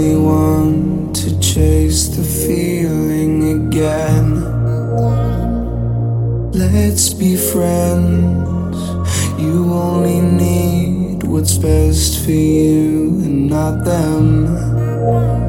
only want to chase the feeling again. Let's be friends. You only need what's best for you and not them.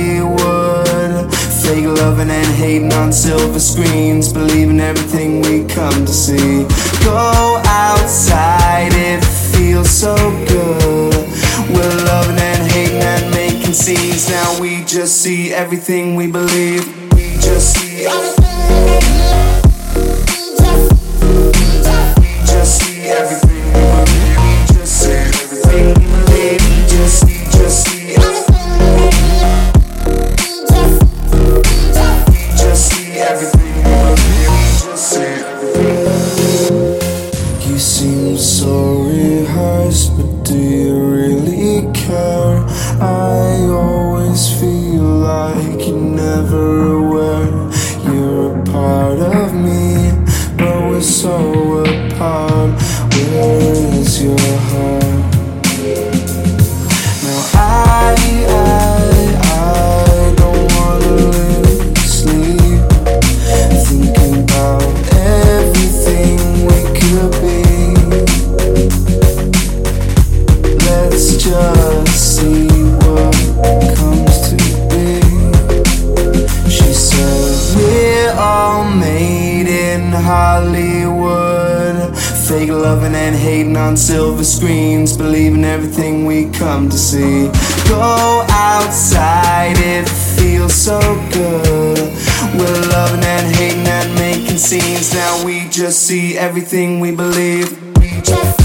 Hollywood. Fake loving and hating on silver screens. Believing everything we come to see. Go outside, it feels so good. We're loving and hating and making scenes. Now we just see everything we believe. We just see We Hollywood. Fake loving and hating on silver screens. Believing everything we come to see. Go outside, it feels so good. We're loving and hating and making scenes. Now we just see everything we believe. We just